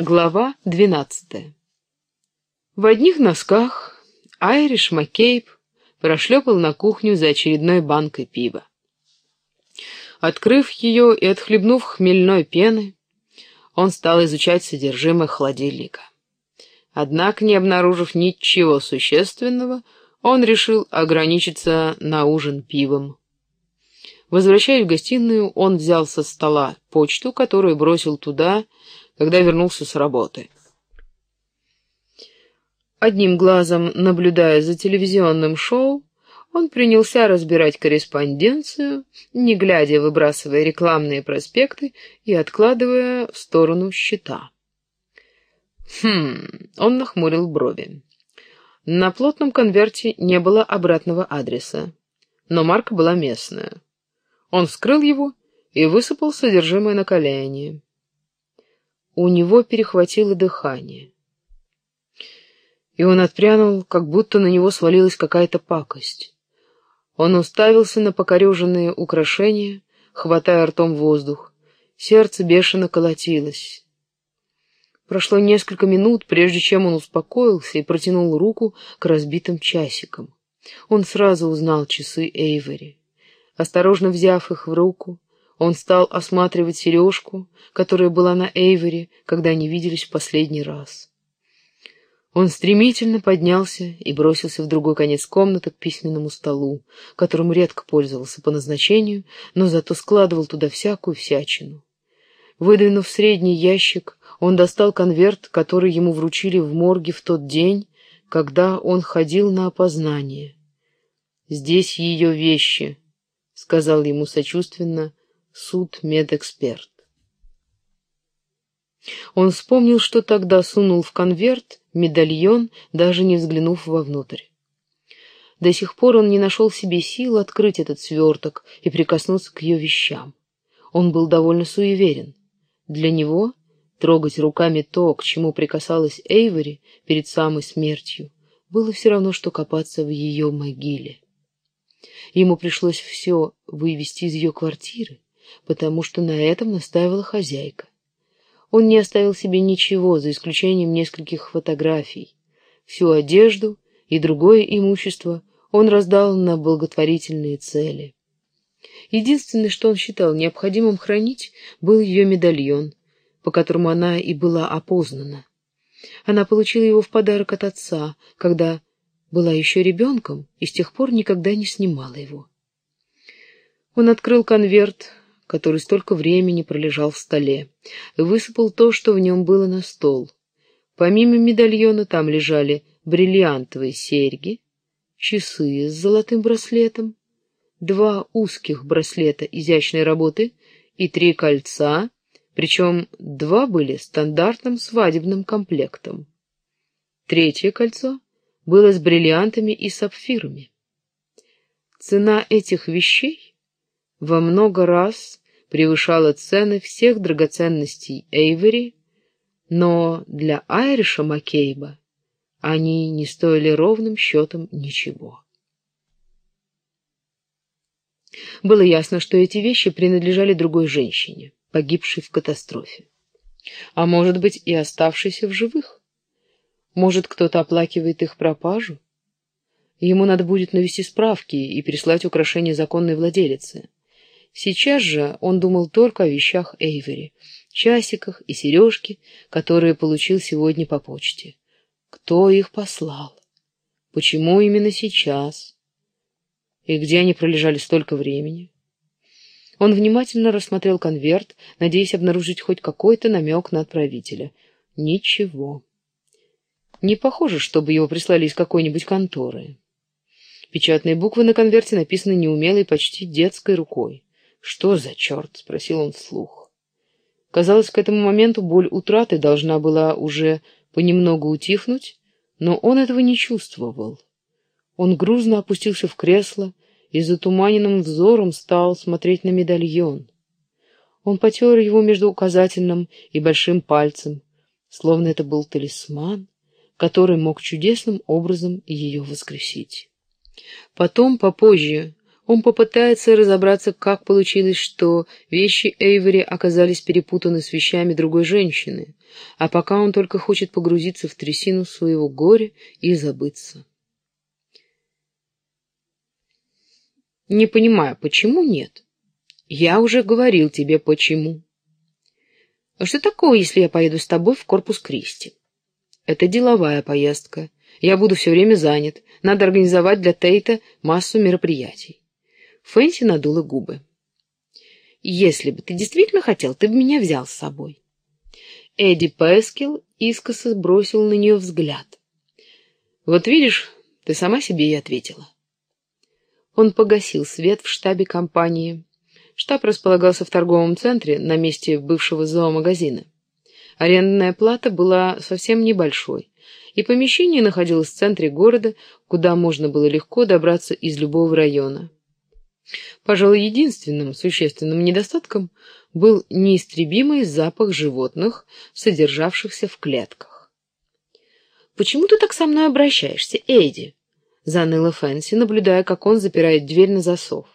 Глава двенадцатая В одних носках Айриш Маккейб прошлепал на кухню за очередной банкой пива. Открыв ее и отхлебнув хмельной пены, он стал изучать содержимое холодильника. Однако, не обнаружив ничего существенного, он решил ограничиться на ужин пивом. Возвращаясь в гостиную, он взял со стола почту, которую бросил туда, когда вернулся с работы. Одним глазом, наблюдая за телевизионным шоу, он принялся разбирать корреспонденцию, не глядя, выбрасывая рекламные проспекты и откладывая в сторону счета. Хм, он нахмурил брови. На плотном конверте не было обратного адреса, но марка была местная. Он вскрыл его и высыпал содержимое на колени. У него перехватило дыхание. И он отпрянул, как будто на него свалилась какая-то пакость. Он уставился на покореженные украшения, хватая ртом воздух. Сердце бешено колотилось. Прошло несколько минут, прежде чем он успокоился и протянул руку к разбитым часикам. Он сразу узнал часы Эйвери. Осторожно взяв их в руку, он стал осматривать сережку, которая была на Эйвери, когда они виделись в последний раз. Он стремительно поднялся и бросился в другой конец комнаты к письменному столу, которым редко пользовался по назначению, но зато складывал туда всякую всячину. Выдвинув средний ящик, он достал конверт, который ему вручили в морге в тот день, когда он ходил на опознание. «Здесь ее вещи», — сказал ему сочувственно суд-медэксперт. Он вспомнил, что тогда сунул в конверт медальон, даже не взглянув вовнутрь. До сих пор он не нашел себе сил открыть этот сверток и прикоснуться к ее вещам. Он был довольно суеверен. Для него трогать руками то, к чему прикасалась Эйвори перед самой смертью, было все равно, что копаться в ее могиле. Ему пришлось все вывести из ее квартиры, потому что на этом настаивала хозяйка. Он не оставил себе ничего, за исключением нескольких фотографий. Всю одежду и другое имущество он раздал на благотворительные цели. Единственное, что он считал необходимым хранить, был ее медальон, по которому она и была опознана. Она получила его в подарок от отца, когда была еще ребенком и с тех пор никогда не снимала его. Он открыл конверт, который столько времени пролежал в столе, и высыпал то, что в нем было на стол. Помимо медальона там лежали бриллиантовые серьги, часы с золотым браслетом, два узких браслета изящной работы и три кольца, причем два были стандартным свадебным комплектом. Третье кольцо было с бриллиантами и сапфирами. Цена этих вещей во много раз превышала цены всех драгоценностей Эйвери, но для Айриша Маккейба они не стоили ровным счетом ничего. Было ясно, что эти вещи принадлежали другой женщине, погибшей в катастрофе. А может быть и оставшейся в живых. Может, кто-то оплакивает их пропажу? Ему надо будет навести справки и прислать украшения законной владелице. Сейчас же он думал только о вещах Эйвери, часиках и сережке, которые получил сегодня по почте. Кто их послал? Почему именно сейчас? И где они пролежали столько времени? Он внимательно рассмотрел конверт, надеясь обнаружить хоть какой-то намек на отправителя. Ничего. Не похоже, чтобы его прислали из какой-нибудь конторы. Печатные буквы на конверте написаны неумелой, почти детской рукой. «Что за черт?» — спросил он вслух. Казалось, к этому моменту боль утраты должна была уже понемногу утихнуть, но он этого не чувствовал. Он грузно опустился в кресло и затуманенным взором стал смотреть на медальон. Он потер его между указательным и большим пальцем, словно это был талисман, который мог чудесным образом ее воскресить. Потом, попозже, Он попытается разобраться, как получилось, что вещи Эйвери оказались перепутаны с вещами другой женщины, а пока он только хочет погрузиться в трясину своего горя и забыться. Не понимаю, почему нет? Я уже говорил тебе, почему. А что такого, если я поеду с тобой в корпус Кристи? Это деловая поездка. Я буду все время занят. Надо организовать для Тейта массу мероприятий. Фэнси надула губы. «Если бы ты действительно хотел, ты бы меня взял с собой». Эдди Пескил искоса сбросил на нее взгляд. «Вот видишь, ты сама себе и ответила». Он погасил свет в штабе компании. Штаб располагался в торговом центре на месте бывшего зоомагазина. Арендная плата была совсем небольшой, и помещение находилось в центре города, куда можно было легко добраться из любого района. Пожалуй, единственным существенным недостатком был неистребимый запах животных, содержавшихся в клетках. «Почему ты так со мной обращаешься, Эдди?» — заныла Фэнси, наблюдая, как он запирает дверь на засов.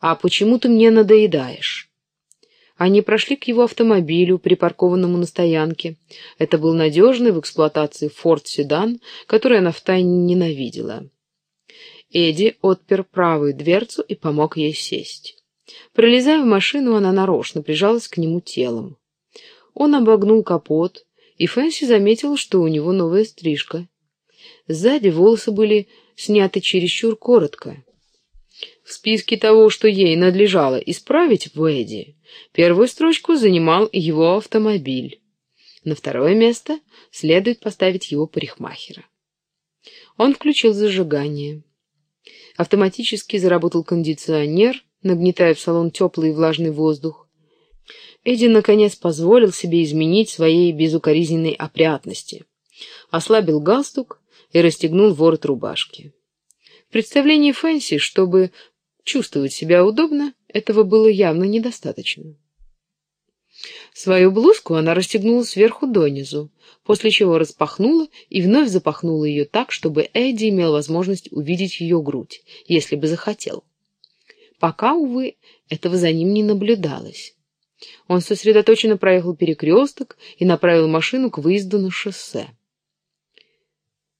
«А почему ты мне надоедаешь?» Они прошли к его автомобилю, припаркованному на стоянке. Это был надежный в эксплуатации «Форд-седан», который она втайне ненавидела. Эдди отпер правую дверцу и помог ей сесть. Пролезая в машину, она нарочно прижалась к нему телом. Он обогнул капот, и Фэнси заметила, что у него новая стрижка. Сзади волосы были сняты чересчур коротко. В списке того, что ей надлежало исправить в Эдди, первую строчку занимал его автомобиль. На второе место следует поставить его парикмахера. Он включил зажигание. Автоматически заработал кондиционер, нагнетая в салон теплый и влажный воздух. Эдди, наконец, позволил себе изменить своей безукоризненной опрятности. Ослабил галстук и расстегнул ворот рубашки. В представлении Фэнси, чтобы чувствовать себя удобно, этого было явно недостаточно. Свою блузку она расстегнула сверху донизу, после чего распахнула и вновь запахнула ее так, чтобы Эдди имел возможность увидеть ее грудь, если бы захотел. Пока, увы, этого за ним не наблюдалось. Он сосредоточенно проехал перекресток и направил машину к выезду на шоссе.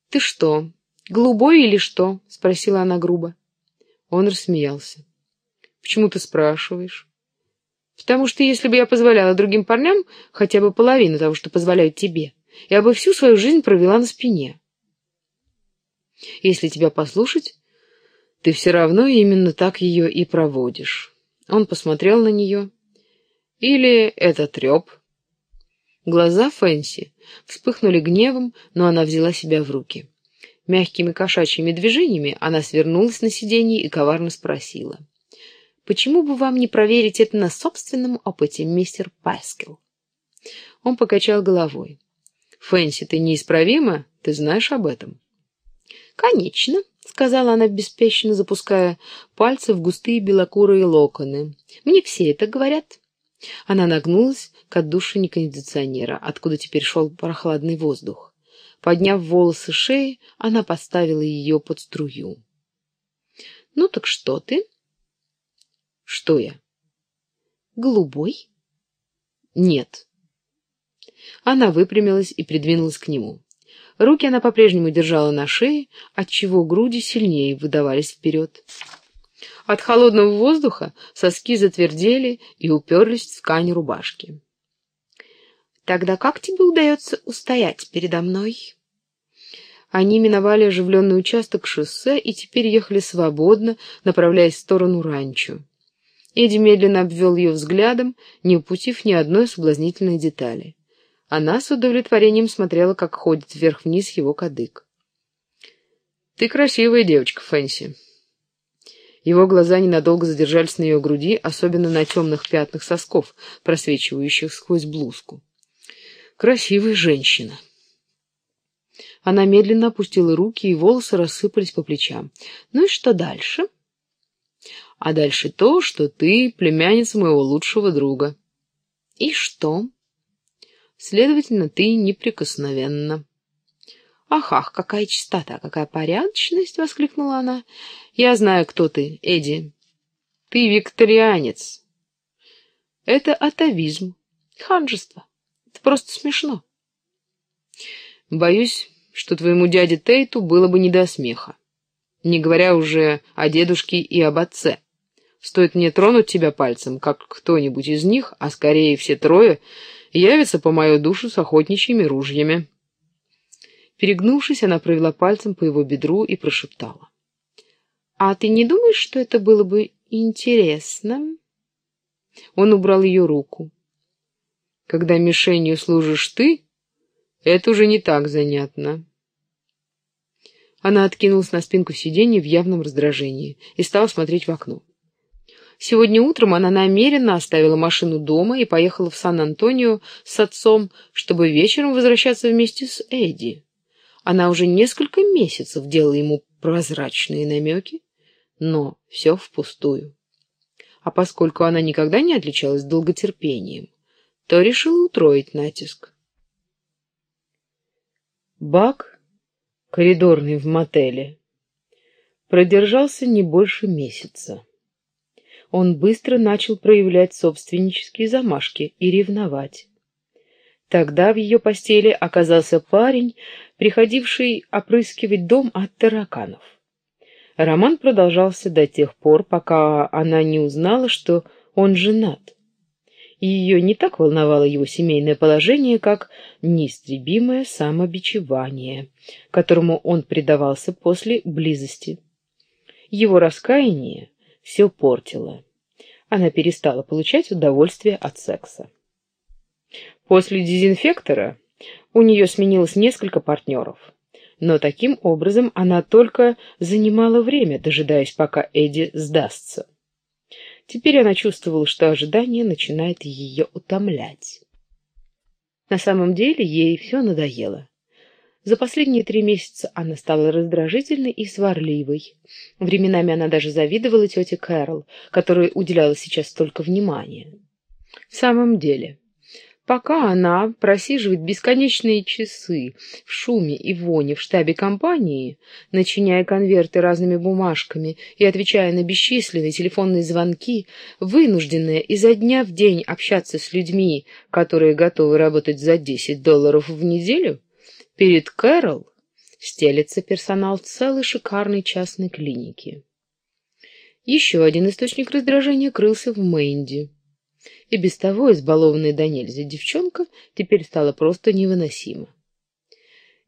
«Ты что, голубой или что?» — спросила она грубо. Он рассмеялся. «Почему ты спрашиваешь?» Потому что если бы я позволяла другим парням хотя бы половину того, что позволяют тебе, я бы всю свою жизнь провела на спине. Если тебя послушать, ты все равно именно так ее и проводишь. Он посмотрел на нее. Или это треп. Глаза Фэнси вспыхнули гневом, но она взяла себя в руки. Мягкими кошачьими движениями она свернулась на сиденье и коварно спросила — Почему бы вам не проверить это на собственном опыте, мистер Паскел? Он покачал головой. Фэнси, ты неисправима, ты знаешь об этом. Конечно, сказала она беспечно, запуская пальцы в густые белокурые локоны. Мне все это говорят. Она нагнулась к отдушине кондиционера, откуда теперь шел прохладный воздух. Подняв волосы шеи, она поставила ее под струю. «Ну так что ты?» Что я? Голубой? Нет. Она выпрямилась и придвинулась к нему. Руки она по-прежнему держала на шее, отчего груди сильнее выдавались вперед. От холодного воздуха соски затвердели и уперлись в ткань рубашки. «Тогда как тебе удается устоять передо мной?» Они миновали оживленный участок шоссе и теперь ехали свободно, направляясь в сторону ранчо. Эдди медленно обвел ее взглядом, не упустив ни одной соблазнительной детали. Она с удовлетворением смотрела, как ходит вверх-вниз его кадык. «Ты красивая девочка, Фэнси». Его глаза ненадолго задержались на ее груди, особенно на темных пятнах сосков, просвечивающих сквозь блузку. «Красивая женщина». Она медленно опустила руки, и волосы рассыпались по плечам. «Ну и что дальше?» А дальше то, что ты племянница моего лучшего друга. И что? Следовательно, ты неприкосновенна. «Ах, ах, какая чистота, какая порядочность!» — воскликнула она. «Я знаю, кто ты, Эдди. Ты викторианец. Это атовизм, ханжество. Это просто смешно. Боюсь, что твоему дяде Тейту было бы не до смеха. Не говоря уже о дедушке и об отце. Стоит мне тронуть тебя пальцем, как кто-нибудь из них, а скорее все трое, явится по мою душу с охотничьими ружьями. Перегнувшись, она провела пальцем по его бедру и прошептала. «А ты не думаешь, что это было бы интересно?» Он убрал ее руку. «Когда мишенью служишь ты, это уже не так занятно». Она откинулась на спинку сиденья в явном раздражении и стала смотреть в окно. Сегодня утром она намеренно оставила машину дома и поехала в Сан-Антонио с отцом, чтобы вечером возвращаться вместе с Эдди. Она уже несколько месяцев делала ему прозрачные намеки, но все впустую. А поскольку она никогда не отличалась долготерпением, то решила утроить натиск. Бак, коридорный в мотеле, продержался не больше месяца. Он быстро начал проявлять собственнические замашки и ревновать. Тогда в ее постели оказался парень, приходивший опрыскивать дом от тараканов. Роман продолжался до тех пор, пока она не узнала, что он женат. Ее не так волновало его семейное положение, как неистребимое самобичевание, которому он предавался после близости. Его раскаяние все портило. Она перестала получать удовольствие от секса. После дезинфектора у нее сменилось несколько партнеров. Но таким образом она только занимала время, дожидаясь, пока Эдди сдастся. Теперь она чувствовала, что ожидание начинает ее утомлять. На самом деле ей все надоело. За последние три месяца она стала раздражительной и сварливой. Временами она даже завидовала тете Кэрол, которой уделяла сейчас столько внимания. В самом деле, Пока она просиживает бесконечные часы в шуме и воне в штабе компании, начиняя конверты разными бумажками и отвечая на бесчисленные телефонные звонки, вынужденная изо дня в день общаться с людьми, которые готовы работать за 10 долларов в неделю, перед Кэрол стелется персонал целой шикарной частной клиники. Еще один источник раздражения крылся в Мэнди. И без того избалованная до нельзя девчонка теперь стала просто невыносима.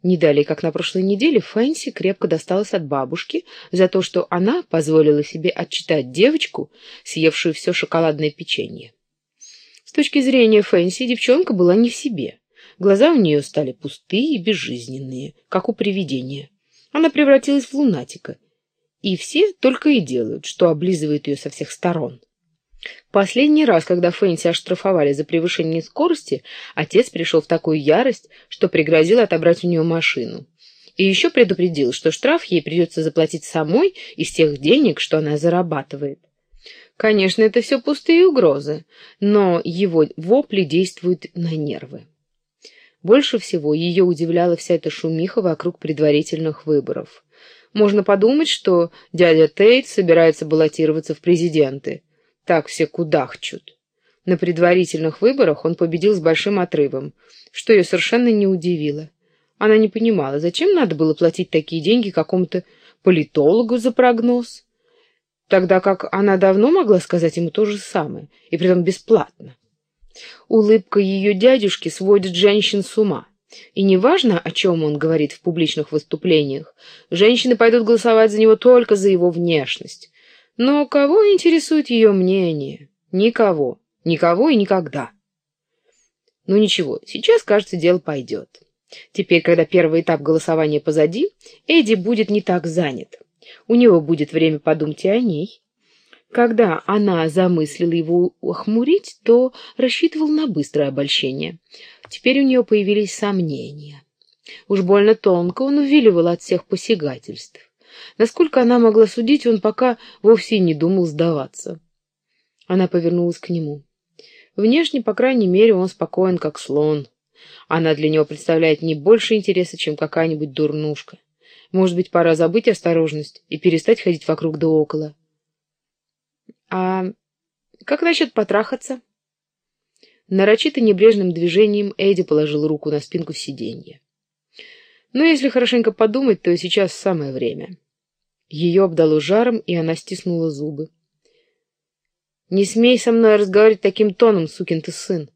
Не далее, как на прошлой неделе, Фэнси крепко досталась от бабушки за то, что она позволила себе отчитать девочку, съевшую все шоколадное печенье. С точки зрения Фэнси девчонка была не в себе. Глаза у нее стали пустые и безжизненные, как у привидения. Она превратилась в лунатика. И все только и делают, что облизывают ее со всех сторон. Последний раз, когда Фэнси оштрафовали за превышение скорости, отец пришел в такую ярость, что пригрозил отобрать у нее машину. И еще предупредил, что штраф ей придется заплатить самой из тех денег, что она зарабатывает. Конечно, это все пустые угрозы, но его вопли действуют на нервы. Больше всего ее удивляла вся эта шумиха вокруг предварительных выборов. Можно подумать, что дядя Тейт собирается баллотироваться в президенты – так все кудахчут. На предварительных выборах он победил с большим отрывом, что ее совершенно не удивило. Она не понимала, зачем надо было платить такие деньги какому-то политологу за прогноз, тогда как она давно могла сказать ему то же самое, и притом бесплатно. Улыбка ее дядюшки сводит женщин с ума. И неважно, о чем он говорит в публичных выступлениях, женщины пойдут голосовать за него только за его внешность. Но кого интересует ее мнение? Никого. Никого и никогда. Ну ничего, сейчас, кажется, дело пойдет. Теперь, когда первый этап голосования позади, Эдди будет не так занят. У него будет время подумать и о ней. Когда она замыслила его охмурить, то рассчитывал на быстрое обольщение. Теперь у нее появились сомнения. Уж больно тонко он увиливал от всех посягательств. Насколько она могла судить, он пока вовсе не думал сдаваться. Она повернулась к нему. Внешне, по крайней мере, он спокоен, как слон. Она для него представляет не больше интереса, чем какая-нибудь дурнушка. Может быть, пора забыть осторожность и перестать ходить вокруг да около. А как насчет потрахаться? Нарочито небрежным движением Эдди положил руку на спинку сиденья. Но если хорошенько подумать, то сейчас самое время. Ее обдало жаром, и она стиснула зубы. «Не смей со мной разговаривать таким тоном, сукин ты сын!»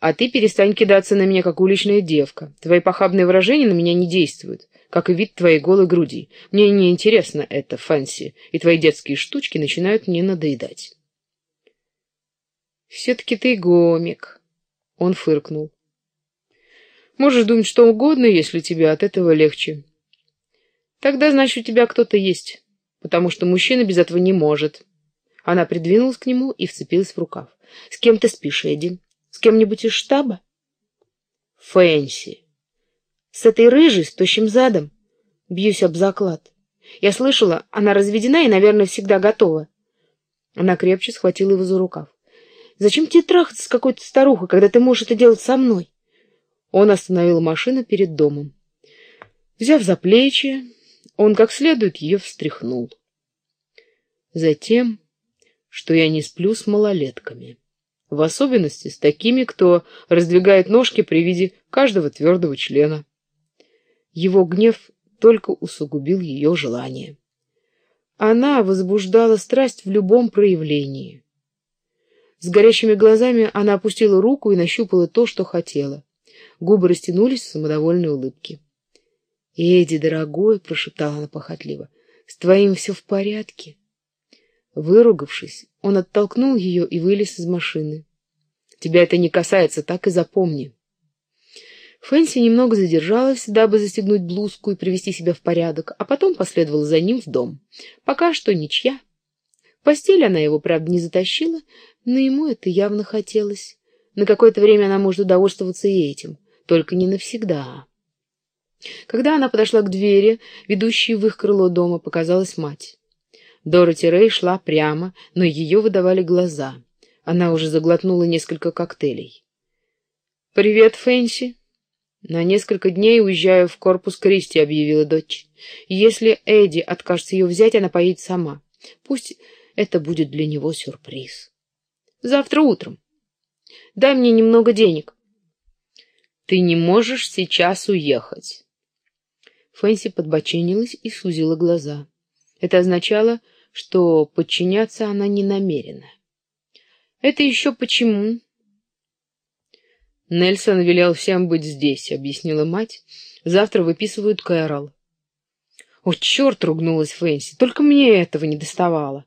«А ты перестань кидаться на меня, как уличная девка. Твои похабные выражения на меня не действуют, как и вид твоей голой груди. Мне не интересно это, Фэнси, и твои детские штучки начинают мне надоедать». «Все-таки ты гомик», — он фыркнул. «Можешь думать что угодно, если тебе от этого легче. Тогда, значит, у тебя кто-то есть, потому что мужчина без этого не может. Она придвинулась к нему и вцепилась в рукав. С кем ты спишь, Эдди? С кем-нибудь из штаба? Фэнси. С этой рыжей, с тощим задом? Бьюсь об заклад. Я слышала, она разведена и, наверное, всегда готова. Она крепче схватила его за рукав. Зачем тебе трахаться с какой-то старухой, когда ты можешь это делать со мной? Он остановил машину перед домом. Взяв за плечи, он как следует ее встряхнул. Затем, что я не сплю с малолетками, в особенности с такими, кто раздвигает ножки при виде каждого твердого члена. Его гнев только усугубил ее желание. Она возбуждала страсть в любом проявлении. С горящими глазами она опустила руку и нащупала то, что хотела. Губы растянулись в самодовольной улыбке. «Эдди, дорогой!» — прошептала она похотливо. «С твоим все в порядке?» Выругавшись, он оттолкнул ее и вылез из машины. «Тебя это не касается, так и запомни». Фэнси немного задержалась, дабы застегнуть блузку и привести себя в порядок, а потом последовала за ним в дом. Пока что ничья. В постель она его, правда, не затащила, но ему это явно хотелось. На какое-то время она может удовольствоваться и этим, только не навсегда. Когда она подошла к двери, ведущей в их крыло дома, показалась мать. Дороти Рэй шла прямо, но ее выдавали глаза. Она уже заглотнула несколько коктейлей. «Привет, Фэнси!» «На несколько дней уезжаю в корпус Кристи», — объявила дочь. «Если Эдди откажется ее взять, она поедет сама. Пусть это будет для него сюрприз. Завтра утром. Дай мне немного денег». «Ты не можешь сейчас уехать». Фэнси подбоченилась и сузила глаза. Это означало, что подчиняться она не намерена. «Это еще почему?» «Нельсон велел всем быть здесь», — объяснила мать. «Завтра выписывают Кэрол». «О, черт!» — ругнулась Фэнси. «Только мне этого не доставало».